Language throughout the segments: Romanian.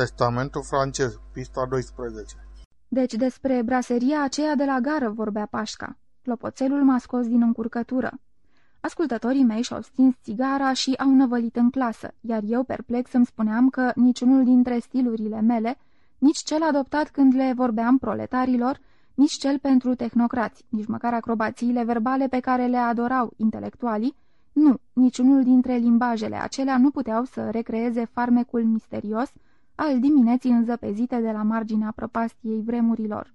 Testamentul francez, pista 12 Deci despre braseria aceea de la gară vorbea Pașca. Clopoțelul m-a scos din încurcătură. Ascultătorii mei și-au stins țigara și au năvălit în clasă, iar eu perplex îmi spuneam că niciunul dintre stilurile mele, nici cel adoptat când le vorbeam proletarilor, nici cel pentru tehnocrați, nici măcar acrobațiile verbale pe care le adorau intelectualii, nu, niciunul dintre limbajele acelea nu puteau să recreeze farmecul misterios al dimineții înzăpezite de la marginea prăpastiei vremurilor.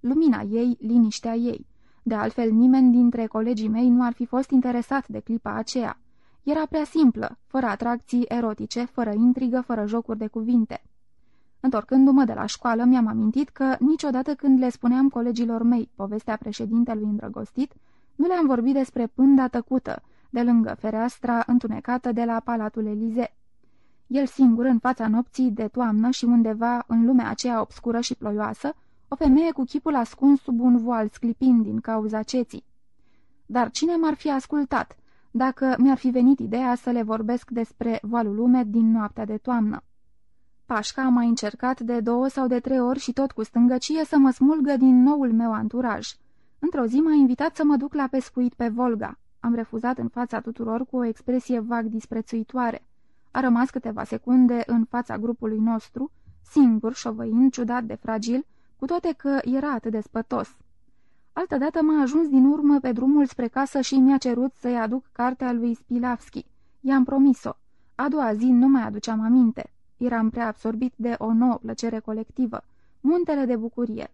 Lumina ei, liniștea ei. De altfel, nimeni dintre colegii mei nu ar fi fost interesat de clipa aceea. Era prea simplă, fără atracții erotice, fără intrigă, fără jocuri de cuvinte. Întorcându-mă de la școală, mi-am amintit că niciodată când le spuneam colegilor mei povestea președintelui îndrăgostit, nu le-am vorbit despre pânda tăcută, de lângă fereastra întunecată de la Palatul Elize. El singur, în fața nopții de toamnă și undeva în lumea aceea obscură și ploioasă, o femeie cu chipul ascuns sub un voal sclipind din cauza ceții. Dar cine m-ar fi ascultat, dacă mi-ar fi venit ideea să le vorbesc despre voalul umed din noaptea de toamnă? Pașca a mai încercat de două sau de trei ori și tot cu stângăcie să mă smulgă din noul meu anturaj. Într-o zi m-a invitat să mă duc la pescuit pe Volga. Am refuzat în fața tuturor cu o expresie vag disprețuitoare. A rămas câteva secunde în fața grupului nostru, singur, șovăind, ciudat de fragil, cu toate că era atât de spătos. Altădată m-a ajuns din urmă pe drumul spre casă și mi-a cerut să-i aduc cartea lui Spilavski. I-am promis-o. A doua zi nu mai aduceam aminte. Eram prea absorbit de o nouă plăcere colectivă, muntele de bucurie.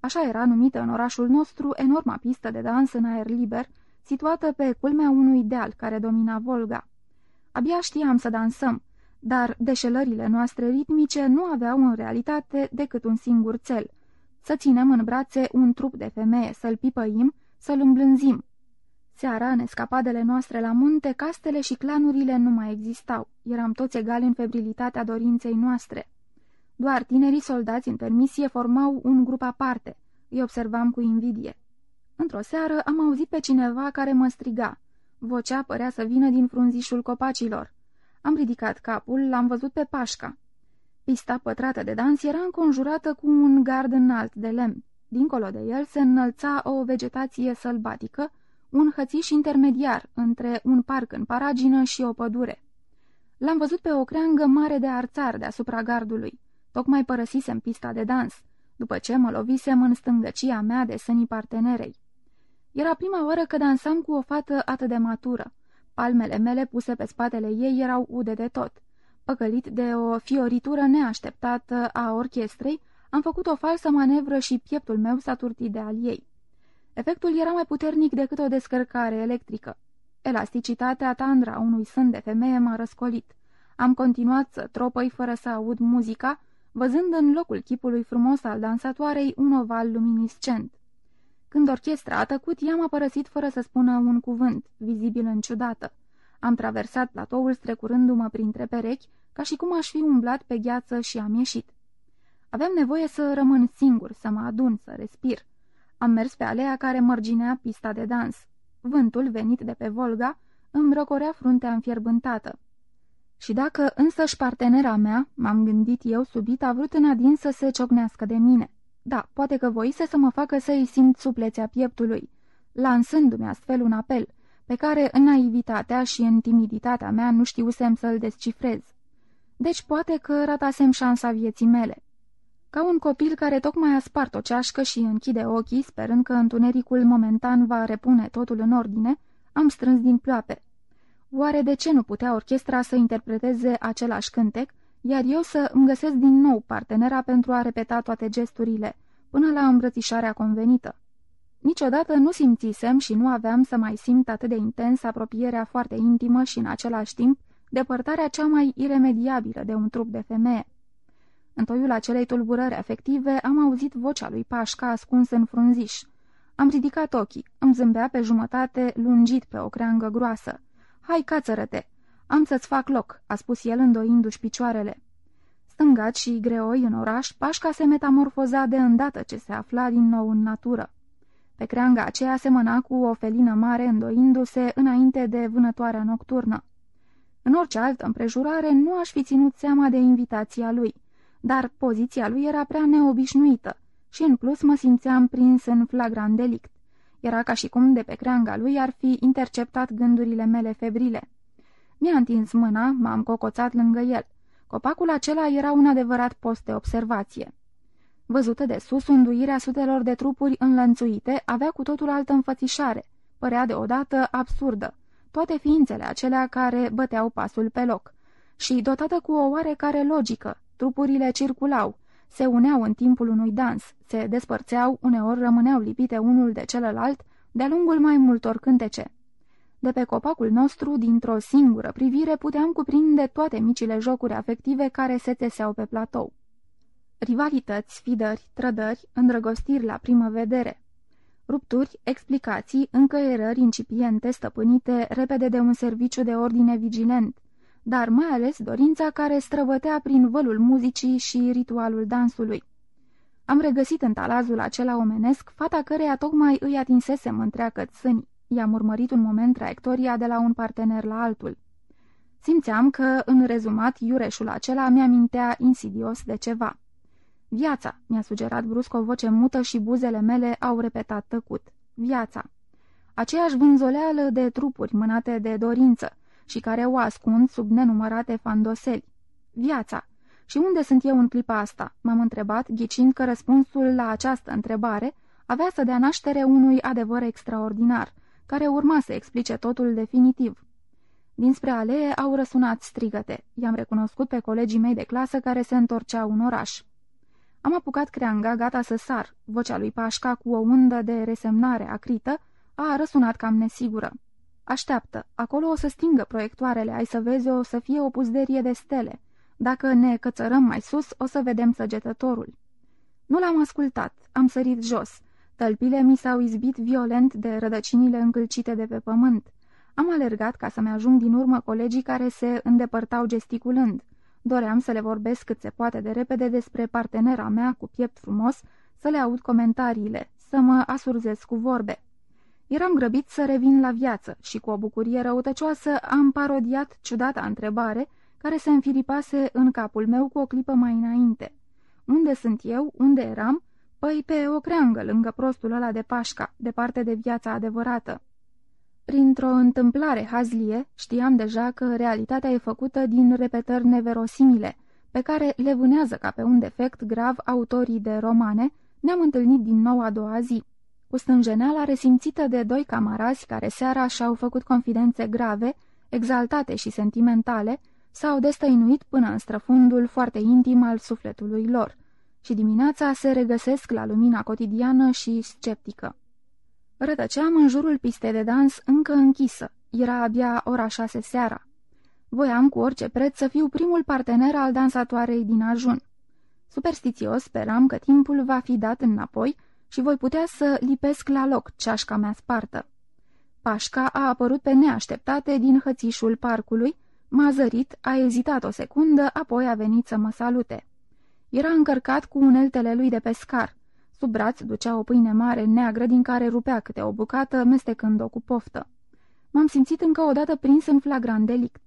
Așa era numită în orașul nostru enorma pistă de dans în aer liber, situată pe culmea unui deal care domina Volga. Abia știam să dansăm, dar deșelările noastre ritmice nu aveau în realitate decât un singur cel, să ținem în brațe un trup de femeie, să-l pipăim, să-l îmblânzim. Seara, în escapadele noastre la munte, castele și clanurile nu mai existau. Eram toți egali în febrilitatea dorinței noastre. Doar tinerii soldați în permisie formau un grup aparte. Îi observam cu invidie. Într-o seară am auzit pe cineva care mă striga. Vocea părea să vină din frunzișul copacilor. Am ridicat capul, l-am văzut pe Pașca. Pista pătrată de dans era înconjurată cu un gard înalt de lemn. Dincolo de el se înălța o vegetație sălbatică, un hățiș intermediar între un parc în paragină și o pădure. L-am văzut pe o creangă mare de arțar deasupra gardului. Tocmai părăsisem pista de dans, după ce mă lovisem în stângăcia mea de sânii partenerei. Era prima oară că dansam cu o fată atât de matură. Palmele mele puse pe spatele ei erau ude de tot. Păcălit de o fioritură neașteptată a orchestrei, am făcut o falsă manevră și pieptul meu s-a turtit de al ei. Efectul era mai puternic decât o descărcare electrică. Elasticitatea tandra a unui sân de femeie m-a răscolit. Am continuat să tropăi fără să aud muzica, văzând în locul chipului frumos al dansatoarei un oval luminiscent. Când orchestra a tăcut, ea m-a părăsit fără să spună un cuvânt, vizibil în ciudată. Am traversat platoul strecurându-mă printre perechi, ca și cum aș fi umblat pe gheață și am ieșit. Aveam nevoie să rămân singur, să mă adun, să respir. Am mers pe alea care mărginea pista de dans. Vântul, venit de pe Volga, îmi răcorea fruntea înfierbântată. Și dacă însăși partenera mea, m-am gândit eu subit, a vrut în adin să se ciocnească de mine. Da, poate că voise să mă facă să-i simt suplețea pieptului, lansându-mi astfel un apel, pe care în naivitatea și în timiditatea mea nu știusem să-l descifrez. Deci poate că ratasem șansa vieții mele. Ca un copil care tocmai a spart o ceașcă și închide ochii, sperând că întunericul momentan va repune totul în ordine, am strâns din ploape. Oare de ce nu putea orchestra să interpreteze același cântec, iar eu să îmi găsesc din nou partenera pentru a repeta toate gesturile, până la îmbrățișarea convenită? Niciodată nu simțisem și nu aveam să mai simt atât de intens apropierea foarte intimă și în același timp depărtarea cea mai iremediabilă de un trup de femeie. În toiul acelei tulburări afective am auzit vocea lui Pașca ascuns în frunziș. Am ridicat ochii, îmi zâmbea pe jumătate, lungit pe o creangă groasă. Hai, cațără-te! Am să-ți fac loc," a spus el îndoindu-și picioarele. Stângat și greoi în oraș, Pașca se metamorfoza de îndată ce se afla din nou în natură. Pe creanga aceea semăna cu o felină mare îndoindu-se înainte de vânătoarea nocturnă. În orice altă împrejurare nu aș fi ținut seama de invitația lui – dar poziția lui era prea neobișnuită și în plus mă simțeam prins în flagrant delict. Era ca și cum de pe creanga lui ar fi interceptat gândurile mele febrile. Mi-a întins mâna, m-am cocoțat lângă el. Copacul acela era un adevărat post de observație. Văzută de sus, unduirea sutelor de trupuri înlănțuite avea cu totul altă înfățișare. Părea deodată absurdă. Toate ființele acelea care băteau pasul pe loc. Și dotată cu o oarecare logică, trupurile circulau, se uneau în timpul unui dans, se despărțeau, uneori rămâneau lipite unul de celălalt, de-a lungul mai multor cântece. De pe copacul nostru, dintr-o singură privire, puteam cuprinde toate micile jocuri afective care se teseau pe platou. Rivalități, fidări, trădări, îndrăgostiri la primă vedere. Rupturi, explicații, încăierări incipiente stăpânite repede de un serviciu de ordine vigilent, dar mai ales dorința care străbătea prin vălul muzicii și ritualul dansului. Am regăsit în talazul acela omenesc fata căreia tocmai îi atinsesem întreagă țânii. I-am urmărit un moment traiectoria de la un partener la altul. Simțeam că, în rezumat, iureșul acela mi-amintea insidios de ceva. Viața, mi-a sugerat brusc o voce mută și buzele mele au repetat tăcut. Viața. Aceeași vânzoleală de trupuri mânate de dorință și care o ascund sub nenumărate fandoseli. Viața. Și unde sunt eu în clipa asta? M-am întrebat, ghicind că răspunsul la această întrebare avea să dea naștere unui adevăr extraordinar, care urma să explice totul definitiv. Dinspre alee au răsunat strigăte. I-am recunoscut pe colegii mei de clasă care se întorceau în oraș. Am apucat creanga, gata să sar. Vocea lui Pașca, cu o undă de resemnare acrită, a răsunat cam nesigură. Așteaptă, acolo o să stingă proiectoarele, ai să vezi, o să fie o puzderie de stele. Dacă ne cățărăm mai sus, o să vedem săgetătorul. Nu l-am ascultat, am sărit jos. Tălpile mi s-au izbit violent de rădăcinile încălcite de pe pământ. Am alergat ca să-mi ajung din urmă colegii care se îndepărtau gesticulând. Doream să le vorbesc cât se poate de repede despre partenera mea cu piept frumos, să le aud comentariile, să mă asurzesc cu vorbe. Eram grăbit să revin la viață și cu o bucurie răutăcioasă am parodiat ciudata întrebare care se înfiripase în capul meu cu o clipă mai înainte. Unde sunt eu? Unde eram? Păi pe o creangă lângă prostul ăla de pașca, departe de viața adevărată. Printr-o întâmplare hazlie, știam deja că realitatea e făcută din repetări neverosimile, pe care le vânează ca pe un defect grav autorii de romane, ne-am întâlnit din nou a doua zi. Cu stânjeneala resimțită de doi camarazi care seara și-au făcut confidențe grave, exaltate și sentimentale, s-au destăinuit până în străfundul foarte intim al sufletului lor și dimineața se regăsesc la lumina cotidiană și sceptică. Rătăceam în jurul pistei de dans încă închisă. Era abia ora șase seara. Voiam cu orice preț să fiu primul partener al dansatoarei din ajun. Superstițios speram că timpul va fi dat înapoi și voi putea să lipesc la loc ceașca mea spartă. Pașca a apărut pe neașteptate din hățișul parcului, m-a zărit, a ezitat o secundă, apoi a venit să mă salute. Era încărcat cu uneltele lui de pescar. Sub braț ducea o pâine mare, neagră, din care rupea câte o bucată, mestecând-o cu poftă. M-am simțit încă o dată prins în flagrant delict.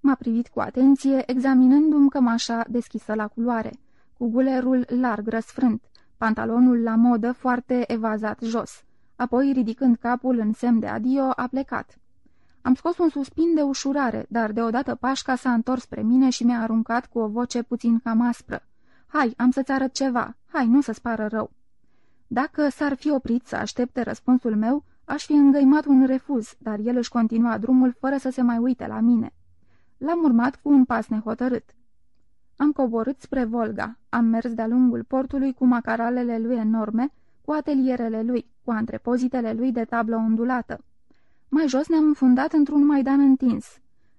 M-a privit cu atenție, examinându-mi cămașa deschisă la culoare, cu gulerul larg răsfrânt, pantalonul la modă foarte evazat jos. Apoi, ridicând capul în semn de adio, a plecat. Am scos un suspin de ușurare, dar deodată Pașca s-a întors spre mine și mi-a aruncat cu o voce puțin cam aspră. Hai, am să-ți arăt ceva. Hai, nu să-ți pară rău." Dacă s-ar fi oprit să aștepte răspunsul meu, aș fi îngăimat un refuz, dar el își continua drumul fără să se mai uite la mine. L-am urmat cu un pas nehotărât. Am coborât spre Volga, am mers de-a lungul portului cu macaralele lui enorme, cu atelierele lui, cu antrepozitele lui de tablă ondulată. Mai jos ne-am înfundat într-un maidan întins,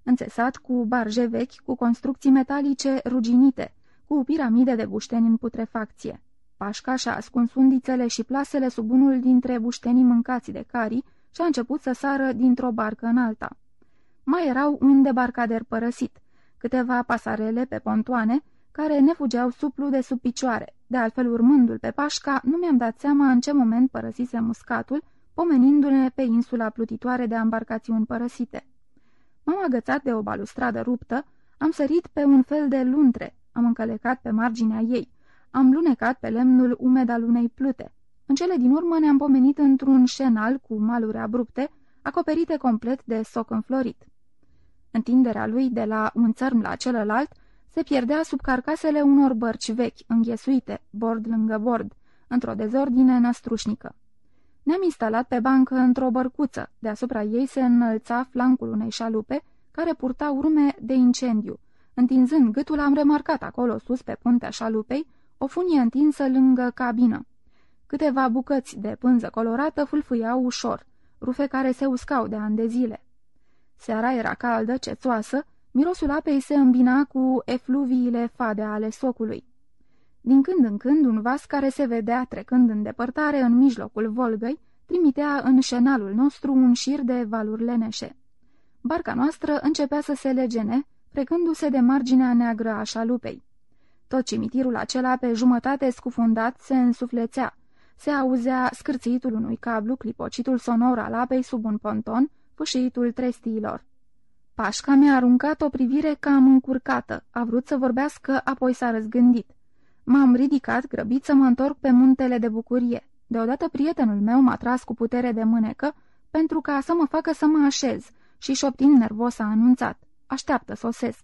înțesat cu barje vechi, cu construcții metalice ruginite, cu piramide de bușteni în putrefacție. Pașca și-a ascuns undițele și plasele sub unul dintre buștenii mâncați de cari și a început să sară dintr-o barcă în alta. Mai erau un debarcader părăsit, câteva pasarele pe pontoane, care ne fugeau suplu de sub picioare. De altfel, urmându-l pe Pașca, nu mi-am dat seama în ce moment părăsise muscatul, pomenindu-ne pe insula plutitoare de embarcațiuni părăsite. M-am agățat de o balustradă ruptă, am sărit pe un fel de luntre, am încălecat pe marginea ei, am lunecat pe lemnul umed al unei plute. În cele din urmă ne-am pomenit într-un șenal cu maluri abrupte, acoperite complet de soc înflorit. Întinderea lui de la un țărm la celălalt se pierdea sub carcasele unor bărci vechi, înghesuite, bord lângă bord, într-o dezordine năstrușnică. Ne-am instalat pe bancă într-o bărcuță, deasupra ei se înălța flancul unei șalupe, care purta urme de incendiu. Întinzând gâtul, am remarcat acolo sus, pe puntea șalupei, o funie întinsă lângă cabină. Câteva bucăți de pânză colorată fulfuiau ușor, rufe care se uscau de ani de zile. Seara era caldă, cețoasă, mirosul apei se îmbina cu efluviile fade ale socului. Din când în când, un vas care se vedea trecând în depărtare în mijlocul Volgăi, trimitea în șenalul nostru un șir de valuri leneșe. Barca noastră începea să se legene, precându-se de marginea neagră a șalupei. Tot cimitirul acela pe jumătate scufundat se însuflețea. Se auzea scârțitul unui cablu, clipocitul sonor al apei sub un ponton, fâșiitul trestiilor. Pașca mi-a aruncat o privire cam încurcată, a vrut să vorbească, apoi s-a răzgândit. M-am ridicat, grăbit să mă întorc pe muntele de bucurie. Deodată prietenul meu m-a tras cu putere de mânecă pentru ca să mă facă să mă așez și șoptind nervos a anunțat. Așteaptă, sosesc.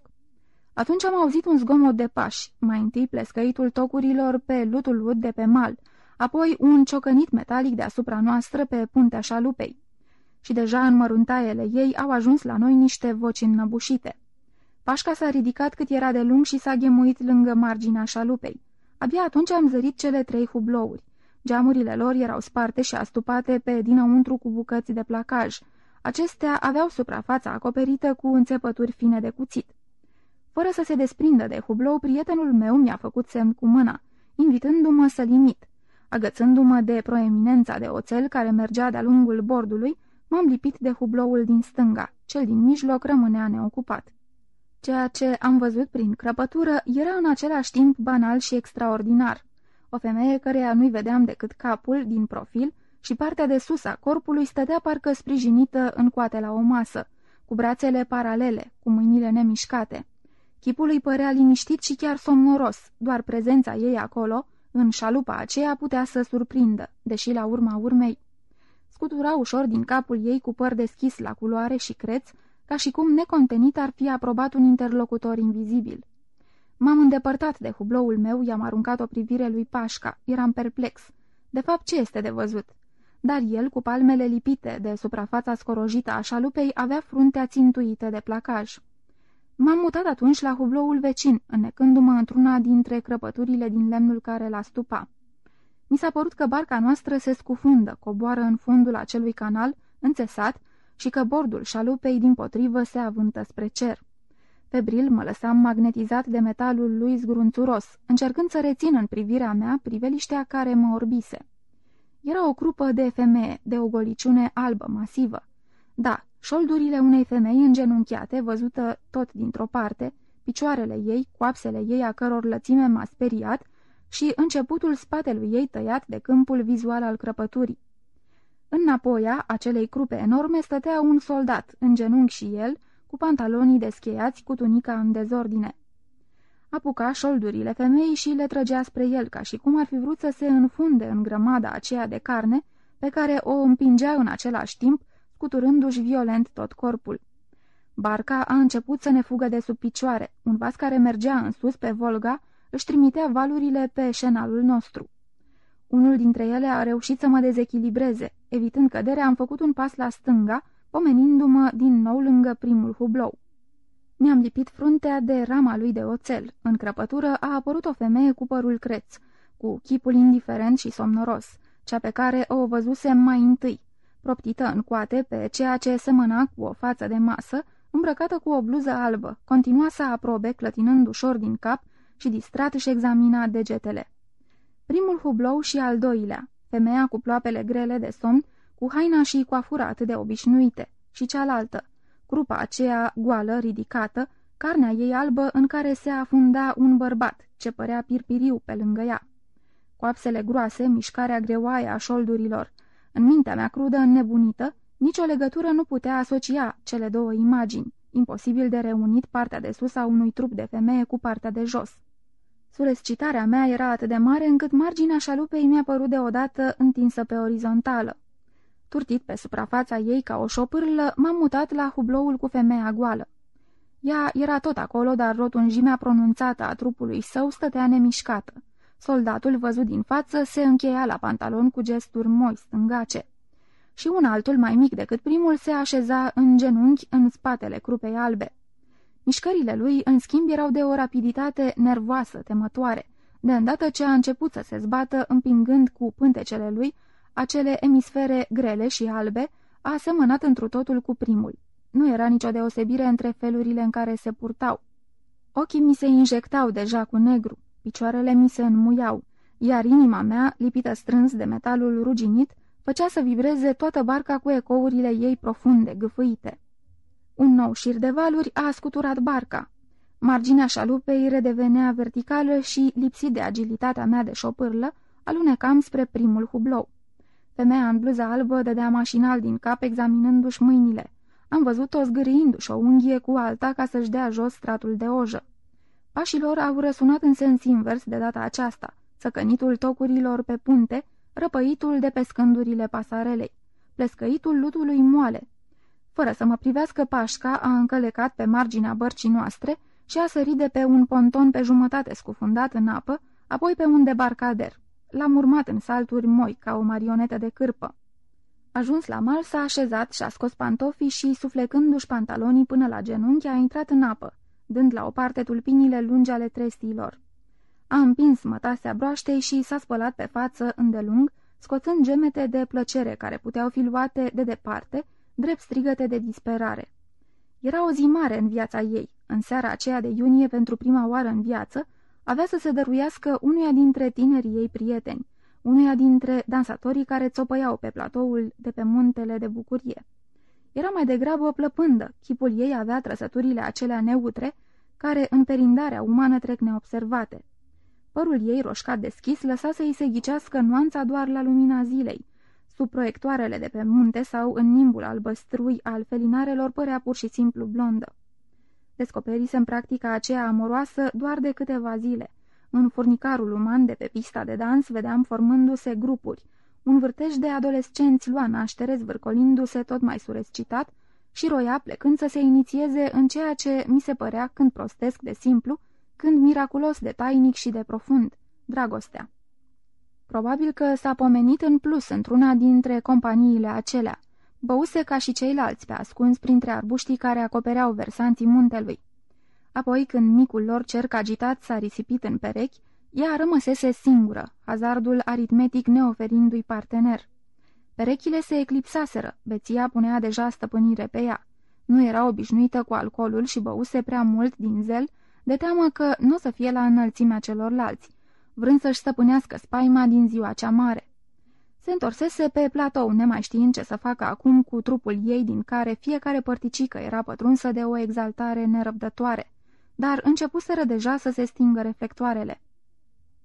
Atunci am auzit un zgomot de pași, mai întâi plescăitul tocurilor pe lutul ud de pe mal, apoi un ciocănit metalic deasupra noastră pe puntea șalupei. Și deja în măruntaiele ei au ajuns la noi niște voci înnăbușite. Pașca s-a ridicat cât era de lung și s-a ghemuit lângă marginea șalupei. Abia atunci am zărit cele trei hublouri. Geamurile lor erau sparte și astupate pe dinăuntru cu bucăți de placaj. Acestea aveau suprafața acoperită cu înțepături fine de cuțit. Fără să se desprindă de hublou, prietenul meu mi-a făcut semn cu mâna, invitându-mă să limit. Agățându-mă de proeminența de oțel care mergea de-a lungul bordului, m-am lipit de hubloul din stânga, cel din mijloc rămânea neocupat. Ceea ce am văzut prin crăpătură era în același timp banal și extraordinar. O femeie căreia nu-i vedeam decât capul din profil și partea de sus a corpului stătea parcă sprijinită în coate la o masă, cu brațele paralele, cu mâinile nemișcate. Chipul îi părea liniștit și chiar somnoros, doar prezența ei acolo, în șalupa aceea, putea să surprindă, deși la urma urmei. Scutura ușor din capul ei cu păr deschis la culoare și creț, ca și cum necontenit ar fi aprobat un interlocutor invizibil. M-am îndepărtat de hubloul meu, i-am aruncat o privire lui Pașca, eram perplex. De fapt, ce este de văzut? Dar el, cu palmele lipite de suprafața scorojită a șalupei, avea fruntea țintuită de placaj. M-am mutat atunci la hubloul vecin, înnecându-mă într-una dintre crăpăturile din lemnul care l-a stupa. Mi s-a părut că barca noastră se scufundă, coboară în fundul acelui canal, înțesat, și că bordul șalupei din potrivă se avântă spre cer. Febril mă lăsam magnetizat de metalul lui zgrunțuros, încercând să rețin în privirea mea priveliștea care mă orbise. Era o crupă de femeie, de o goliciune albă, masivă. Da, șoldurile unei femei îngenunchiate, văzută tot dintr-o parte, picioarele ei, coapsele ei a căror lățime m-a speriat și începutul spatelui ei tăiat de câmpul vizual al crăpăturii. În napoia acelei crupe enorme stătea un soldat, în genunchi și el, cu pantalonii descheiați, cu tunica în dezordine. Apuca șoldurile femeii și le trăgea spre el, ca și cum ar fi vrut să se înfunde în grămada aceea de carne, pe care o împingea în același timp, scuturându-și violent tot corpul. Barca a început să ne fugă de sub picioare. Un vas care mergea în sus pe Volga își trimitea valurile pe șenalul nostru. Unul dintre ele a reușit să mă dezechilibreze. Evitând căderea, am făcut un pas la stânga, pomenindu-mă din nou lângă primul hublou. Mi-am lipit fruntea de rama lui de oțel. În crăpătură a apărut o femeie cu părul creț, cu chipul indiferent și somnoros, cea pe care o văzusem mai întâi, proptită în coate pe ceea ce semăna cu o față de masă, îmbrăcată cu o bluză albă, continua să aprobe, clătinând ușor din cap și distrat își examina degetele. Primul hublou și al doilea, femeia cu ploapele grele de somn, cu haina și coafura atât de obișnuite, și cealaltă, grupa aceea goală, ridicată, carnea ei albă în care se afunda un bărbat, ce părea pirpiriu pe lângă ea. Coapsele groase, mișcarea greoaie a șoldurilor. În mintea mea crudă, înnebunită, nicio legătură nu putea asocia cele două imagini, imposibil de reunit partea de sus a unui trup de femeie cu partea de jos. Surescitarea mea era atât de mare încât marginea șalupei mi-a părut deodată întinsă pe orizontală. Turtit pe suprafața ei ca o șopârlă, m-am mutat la hubloul cu femeia goală. Ea era tot acolo, dar rotunjimea pronunțată a trupului său stătea nemișcată. Soldatul văzut din față se încheia la pantalon cu gesturi moi stângace. Și un altul, mai mic decât primul, se așeza în genunchi în spatele crupei albe. Mișcările lui, în schimb, erau de o rapiditate nervoasă, temătoare, de îndată ce a început să se zbată, împingând cu pântecele lui acele emisfere grele și albe, a asemănat întru totul cu primul. Nu era nicio deosebire între felurile în care se purtau. Ochii mi se injectau deja cu negru, picioarele mi se înmuiau, iar inima mea, lipită strâns de metalul ruginit, făcea să vibreze toată barca cu ecourile ei profunde, gâfâite. Un nou șir de valuri a scuturat barca. Marginea șalupei redevenea verticală și, lipsit de agilitatea mea de șopârlă, alunecam spre primul hublou. Femeia în bluza albă dădea mașinal din cap examinându-și mâinile. Am văzut-o zgâriindu-și o unghie cu alta ca să-și dea jos stratul de ojă. Pașilor au răsunat în sens invers de data aceasta, săcănitul tocurilor pe punte, răpăitul de pe scândurile pasarelei, plescăitul lutului moale. Fără să mă privească, Pașca a încălecat pe marginea bărcii noastre și a sărit de pe un ponton pe jumătate scufundat în apă, apoi pe un debarcader. L-am urmat în salturi moi, ca o marionetă de cârpă. Ajuns la mal, s-a așezat și-a scos pantofii și, suflecându-și pantalonii până la genunchi, a intrat în apă, dând la o parte tulpinile lungi ale trestiilor. A împins mătasea broaștei și s-a spălat pe față îndelung, scoțând gemete de plăcere care puteau fi luate de departe, drept strigăte de disperare. Era o zi mare în viața ei. În seara aceea de iunie, pentru prima oară în viață, avea să se dăruiască unuia dintre tinerii ei prieteni, unuia dintre dansatorii care țopăiau pe platoul de pe muntele de bucurie. Era mai degrabă plăpândă, chipul ei avea trăsăturile acelea neutre, care în perindarea umană trec neobservate. Părul ei roșcat deschis lăsa să-i se ghicească nuanța doar la lumina zilei. Sub proiectoarele de pe munte sau în nimbul albăstrui al felinarelor părea pur și simplu blondă. Descoperisem practica aceea amoroasă doar de câteva zile. În furnicarul uman de pe pista de dans vedeam formându-se grupuri. Un vârtej de adolescenți lua naștere zvârcolindu-se tot mai surescitat și roia plecând să se inițieze în ceea ce mi se părea când prostesc de simplu, când miraculos de tainic și de profund, dragostea. Probabil că s-a pomenit în plus într-una dintre companiile acelea. Băuse ca și ceilalți pe ascuns printre arbuștii care acopereau versanții muntelui. Apoi, când micul lor cerc agitat s-a risipit în perechi, ea rămăsese singură, hazardul aritmetic neoferindu-i partener. Perechile se eclipsaseră, beția punea deja stăpânire pe ea. Nu era obișnuită cu alcoolul și băuse prea mult din zel, de teamă că nu o să fie la înălțimea celorlalți, vrând să-și stăpânească spaima din ziua cea mare. Se întorsese pe platou, nemai știind ce să facă acum cu trupul ei, din care fiecare părticică era pătrunsă de o exaltare nerăbdătoare, dar începuseră deja să se stingă reflectoarele.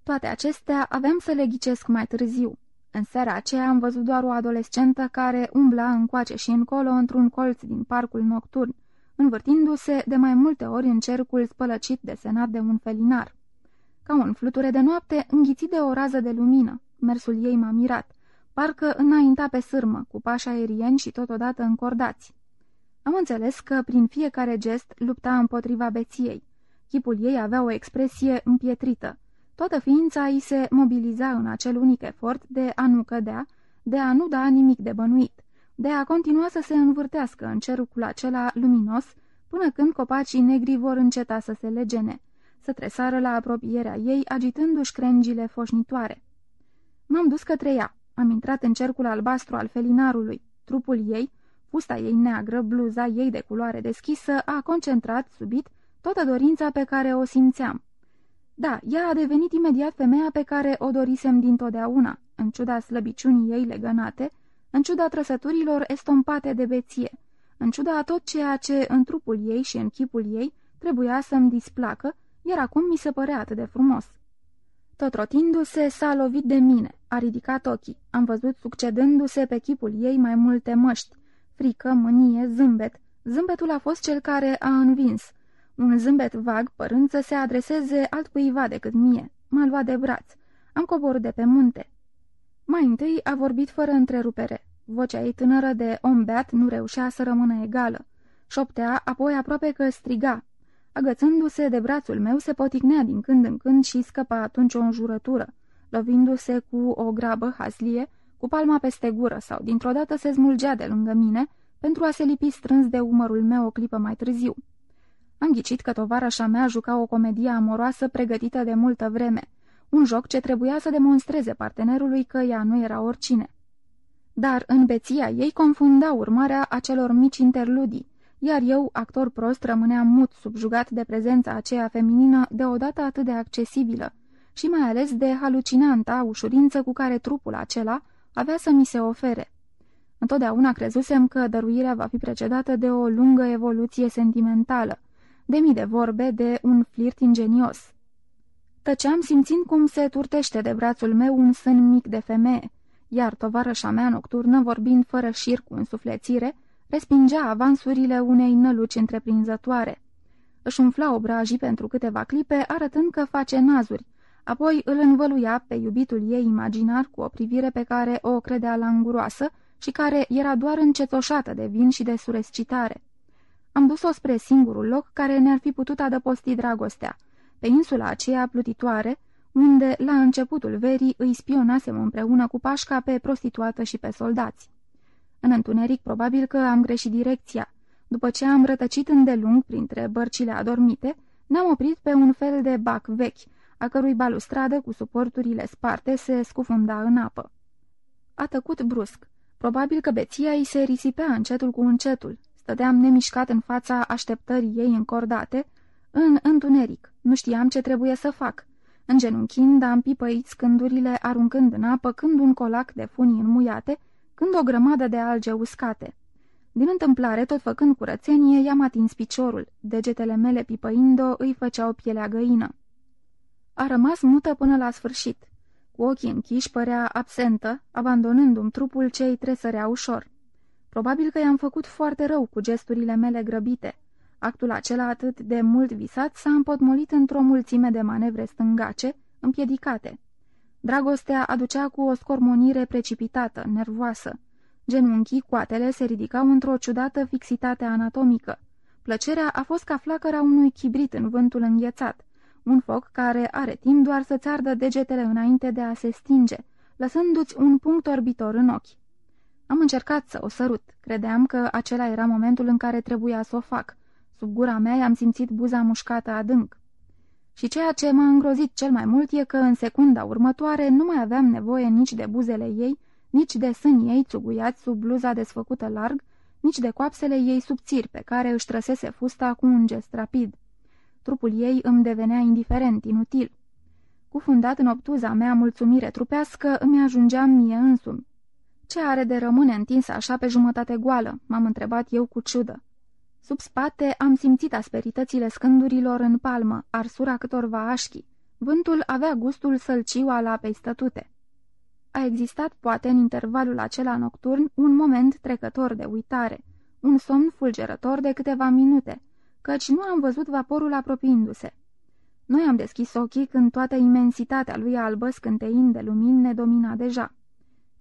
Toate acestea aveam să le ghicesc mai târziu. În seara aceea am văzut doar o adolescentă care umbla încoace și încolo într-un colț din parcul nocturn, învârtindu-se de mai multe ori în cercul spălăcit desenat de un felinar. Ca un fluture de noapte înghițit de o rază de lumină, mersul ei m-a mirat, parcă înainta pe sârmă, cu pași aerieni și totodată încordați. Am înțeles că prin fiecare gest lupta împotriva beției. Chipul ei avea o expresie împietrită. Toată ființa ei se mobiliza în acel unic efort de a nu cădea, de a nu da nimic de bănuit de a continua să se învârtească în cercul acela luminos, până când copacii negri vor înceta să se legene, să tresară la apropierea ei, agitându-și crengile foșnitoare. M-am dus către ea, am intrat în cercul albastru al felinarului. Trupul ei, fusta ei neagră, bluza ei de culoare deschisă, a concentrat, subit, toată dorința pe care o simțeam. Da, ea a devenit imediat femeia pe care o dorisem dintotdeauna, în ciuda slăbiciunii ei legănate, în ciuda trăsăturilor estompate de beție, în ciuda a tot ceea ce în trupul ei și în chipul ei trebuia să-mi displacă, iar acum mi se părea atât de frumos. Tot rotindu-se, s-a lovit de mine, a ridicat ochii. Am văzut succedându-se pe chipul ei mai multe măști, frică, mânie, zâmbet. Zâmbetul a fost cel care a învins. Un zâmbet vag, părând să se adreseze altcuiva decât mie. M-a luat de braț. Am coborât de pe munte. Mai întâi a vorbit fără întrerupere. Vocea ei tânără de om beat nu reușea să rămână egală. Șoptea, apoi aproape că striga. Agățându-se de brațul meu, se poticnea din când în când și scăpa atunci o înjurătură, lovindu-se cu o grabă haslie, cu palma peste gură sau dintr-o dată se smulgea de lângă mine pentru a se lipi strâns de umărul meu o clipă mai târziu. Am ghicit că tovarășa mea juca o comedie amoroasă pregătită de multă vreme, un joc ce trebuia să demonstreze partenerului că ea nu era oricine. Dar în beția ei confunda urmarea acelor mici interludii, iar eu, actor prost, rămâneam mut, subjugat de prezența aceea feminină deodată atât de accesibilă și mai ales de halucinanta ușurință cu care trupul acela avea să mi se ofere. Întotdeauna crezusem că dăruirea va fi precedată de o lungă evoluție sentimentală, de mii de vorbe, de un flirt ingenios. Tăceam simțind cum se turtește de brațul meu un sân mic de femeie, iar tovarășa mea nocturnă, vorbind fără șir cu însuflețire, respingea avansurile unei năluci întreprinzătoare. Își umfla obrajii pentru câteva clipe, arătând că face nazuri, apoi îl învăluia pe iubitul ei imaginar cu o privire pe care o credea languroasă și care era doar încetoșată de vin și de surescitare. Am dus-o spre singurul loc care ne-ar fi putut adăposti dragostea, pe insula aceea plutitoare, unde, la începutul verii, îi spionasem împreună cu Pașca pe prostituată și pe soldați. În întuneric, probabil că am greșit direcția. După ce am rătăcit îndelung printre bărcile adormite, ne-am oprit pe un fel de bac vechi, a cărui balustradă cu suporturile sparte se scufunda în apă. A tăcut brusc. Probabil că beția îi se risipea încetul cu încetul. Stăteam nemișcat în fața așteptării ei încordate, în întuneric. Nu știam ce trebuie să fac. Îngenunchind, am pipăit scândurile, aruncând în apă când un colac de funii înmuiate, când o grămadă de alge uscate. Din întâmplare, tot făcând curățenie, i-am atins piciorul. Degetele mele pipăind-o îi făceau pielea găină. A rămas mută până la sfârșit. Cu ochii închiși părea absentă, abandonându-mi trupul ce îi tresărea ușor. Probabil că i-am făcut foarte rău cu gesturile mele grăbite. Actul acela atât de mult visat s-a împotmolit într-o mulțime de manevre stângace, împiedicate. Dragostea aducea cu o scormonire precipitată, nervoasă. Genunchii, coatele se ridicau într-o ciudată fixitate anatomică. Plăcerea a fost ca flacăra unui chibrit în vântul înghețat, un foc care are timp doar să-ți ardă degetele înainte de a se stinge, lăsându-ți un punct orbitor în ochi. Am încercat să o sărut. Credeam că acela era momentul în care trebuia să o fac. Sub gura mea am simțit buza mușcată adânc. Și ceea ce m-a îngrozit cel mai mult e că în secunda următoare nu mai aveam nevoie nici de buzele ei, nici de sânii ei țuguiați sub bluza desfăcută larg, nici de coapsele ei subțiri pe care își trăsese fusta cu un gest rapid. Trupul ei îmi devenea indiferent, inutil. Cufundat în obtuza mea mulțumire trupească, îmi ajungeam mie însumi. Ce are de rămâne întins așa pe jumătate goală?" m-am întrebat eu cu ciudă. Sub spate am simțit asperitățile scândurilor în palmă, arsura câtorva așchi. Vântul avea gustul sălciu al apei stătute. A existat, poate, în intervalul acela nocturn, un moment trecător de uitare, un somn fulgerător de câteva minute, căci nu am văzut vaporul apropiindu-se. Noi am deschis ochii când toată imensitatea lui albă scânteind de lumini ne domina deja.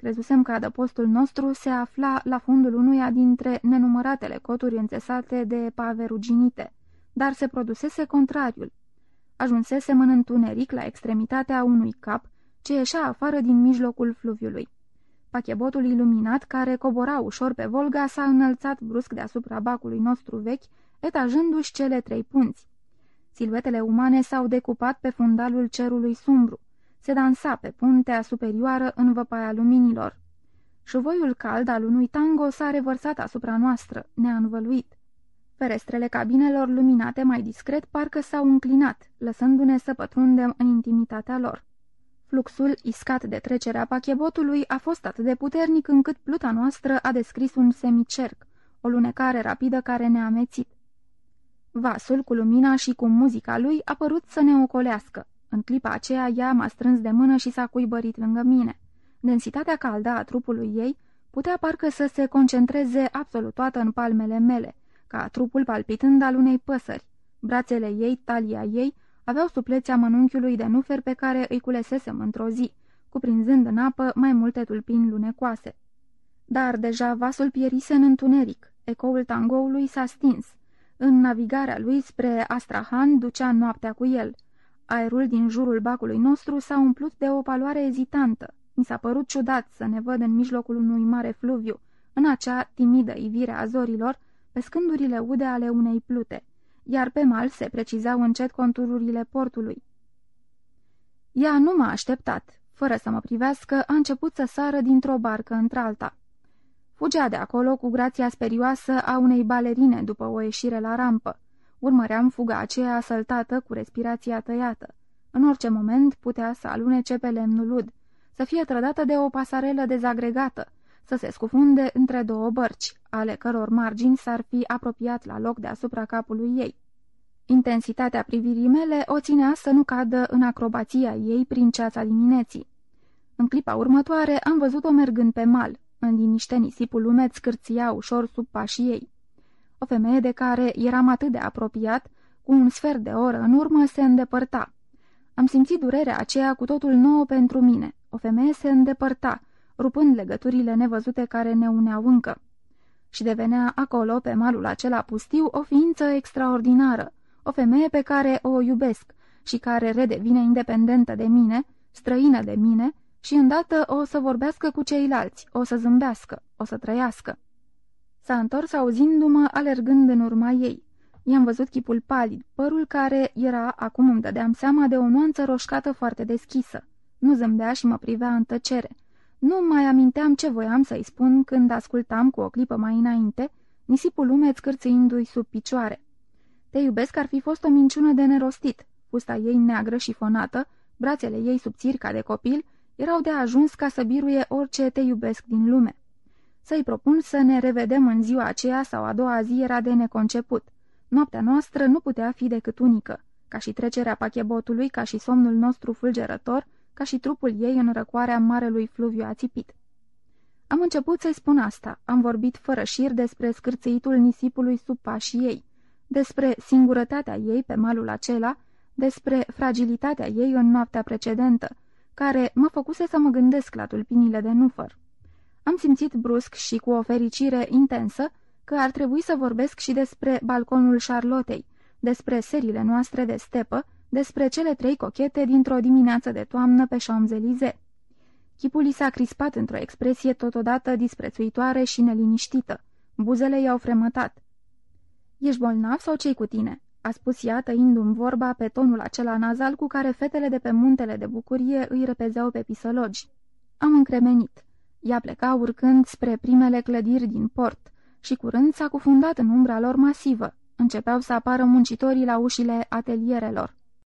Crezusem că adăpostul nostru se afla la fundul unuia dintre nenumăratele coturi înțesate de pave ruginite, dar se produsese contrariul. Ajunsesem în întuneric la extremitatea unui cap ce ieșea afară din mijlocul fluviului. Pachebotul iluminat, care cobora ușor pe Volga, s-a înălțat brusc deasupra bacului nostru vechi, etajându-și cele trei punți. Siluetele umane s-au decupat pe fundalul cerului sumbru se dansa pe puntea superioară în văpaia luminilor. Șuvoiul cald al unui tango s-a revărsat asupra noastră, ne-a învăluit. Ferestrele cabinelor luminate mai discret parcă s-au înclinat, lăsându-ne să pătrundem în intimitatea lor. Fluxul, iscat de trecerea pachebotului, a fost atât de puternic încât pluta noastră a descris un semicerc, o lunecare rapidă care ne-a amețit. Vasul, cu lumina și cu muzica lui, a părut să ne ocolească. În clipa aceea, ea m-a strâns de mână și s-a cuibărit lângă mine. Densitatea caldă a trupului ei putea parcă să se concentreze absolut toată în palmele mele, ca trupul palpitând al unei păsări. Brațele ei, talia ei, aveau suplețea mănunchiului de nufer pe care îi culesesem într-o zi, cuprinzând în apă mai multe tulpini lunecoase. Dar deja vasul pierise în întuneric, ecoul tangoului s-a stins. În navigarea lui spre Astrahan ducea noaptea cu el. Aerul din jurul bacului nostru s-a umplut de o paloare ezitantă. Mi s-a părut ciudat să ne văd în mijlocul unui mare fluviu, în acea timidă ivire a zorilor, pe scândurile ude ale unei plute, iar pe mal se precizau încet contururile portului. Ea nu m-a așteptat. Fără să mă privească, a început să sară dintr-o barcă într-alta. Fugea de acolo cu grația sperioasă a unei balerine după o ieșire la rampă. Urmăream fuga aceea săltată cu respirația tăiată. În orice moment putea să alunece pe lemnul lud, să fie trădată de o pasarelă dezagregată, să se scufunde între două bărci, ale căror margini s-ar fi apropiat la loc deasupra capului ei. Intensitatea privirii mele o ținea să nu cadă în acrobația ei prin ceața dimineții. În clipa următoare am văzut-o mergând pe mal, în liniște nisipul umed scârția ușor sub pașii ei. O femeie de care eram atât de apropiat, cu un sfert de oră în urmă, se îndepărta. Am simțit durerea aceea cu totul nouă pentru mine. O femeie se îndepărta, rupând legăturile nevăzute care ne uneau încă. Și devenea acolo, pe malul acela pustiu, o ființă extraordinară, o femeie pe care o iubesc și care redevine independentă de mine, străină de mine, și îndată o să vorbească cu ceilalți, o să zâmbească, o să trăiască. S-a întors auzindu-mă alergând în urma ei. I-am văzut chipul palid, părul care era, acum îmi dădeam seama, de o nuanță roșcată foarte deschisă. Nu zâmbea și mă privea în tăcere. Nu mai aminteam ce voiam să-i spun când ascultam cu o clipă mai înainte, nisipul umed scârțâindu-i sub picioare. Te iubesc ar fi fost o minciună de nerostit. Fusta ei neagră și fonată, brațele ei subțiri ca de copil, erau de ajuns ca să biruie orice te iubesc din lume. Să-i propun să ne revedem în ziua aceea sau a doua zi era de neconceput. Noaptea noastră nu putea fi decât unică, ca și trecerea pachebotului, ca și somnul nostru fulgerător, ca și trupul ei în răcoarea marelui fluviu ațipit. Am început să-i spun asta, am vorbit fără șir despre scârțâitul nisipului sub pașii ei, despre singurătatea ei pe malul acela, despre fragilitatea ei în noaptea precedentă, care mă făcuse să mă gândesc la tulpinile de nufăr. Am simțit brusc și cu o fericire intensă că ar trebui să vorbesc și despre balconul Charlottei, despre serile noastre de stepă, despre cele trei cochete dintr-o dimineață de toamnă pe Champs-Élysées. Chipul i s-a crispat într-o expresie totodată disprețuitoare și neliniștită. Buzele i-au fremătat. Ești bolnav sau ce cu tine?" a spus ea tăindu-mi vorba pe tonul acela nazal cu care fetele de pe muntele de bucurie îi repezeau pe pisălogi. Am încremenit. Ea pleca urcând spre primele clădiri din port și curând s-a cufundat în umbra lor masivă. Începeau să apară muncitorii la ușile atelierelor.